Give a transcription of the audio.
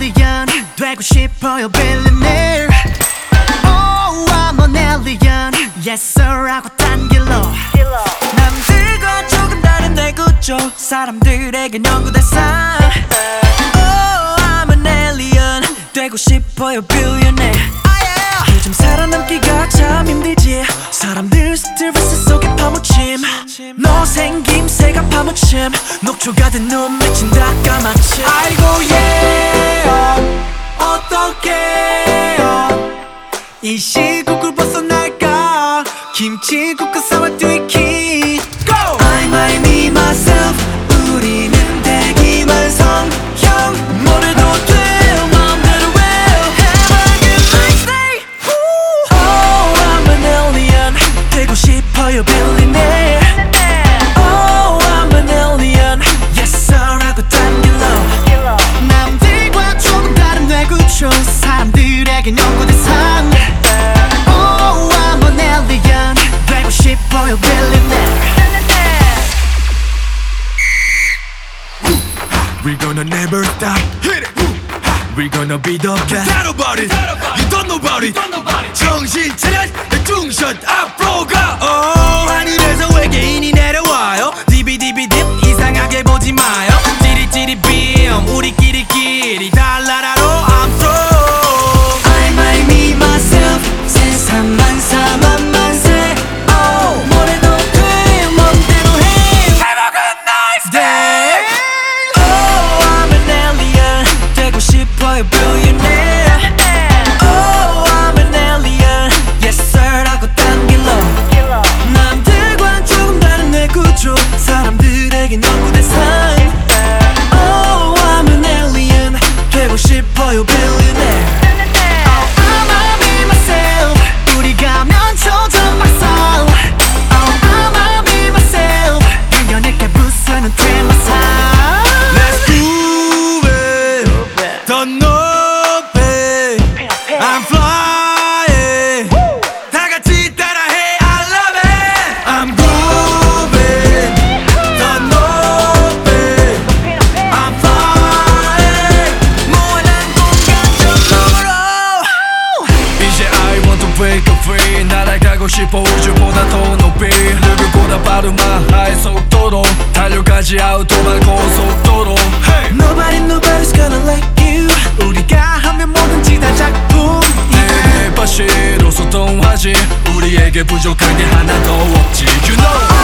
alien 되고 싶어요 billionaire. Oh I'm an alien. Yes sir 하고 딴 길로 남들과 조금 다른 내 구조 사람들에게 연구 대상 Oh I'm an alien. 되고 싶어요 billionaire. 요즘 살아남기가 참 힘들지. 사람들 스트레스 속에 파묻힘. 너 생김새가 파묻힘. 녹초가 된 눈 맺힌다 까맣지 아이고 yeah 어떡해요 이 시국을 벗어날까 김치국과 사와 뛰기 Go! I, my, me, myself 우리는 대기만 성형 뭐래도 돼 마음대로 해 Have a good night Woo! Oh I'm an alien 되고 싶어요 billionaire 사람들에겐 연구 대상 Oh I'm an alien 되고 싶어요 billionaire We're gonna never stop. Hit it. We're gonna be the best. That about it. You don't know about it. 정신 차려. 중샷 앞으로 가. 싶어요 billionaire Oh I'm an alien Yes sir 딴 길로 남들과 조금 다른 내 구조 사람들에게 To break free. 날아가고 싶어 우주보다 더 높이. 누구보다 빠른 마하의 속도로 달려가지 아우토만 고속도로. Hey. Nobody nobody's gonna like you 우리가 하면 뭐든지 다 작품 내 바시로 소통하지. 우리에게 부족한 게 하나도 없지. You know.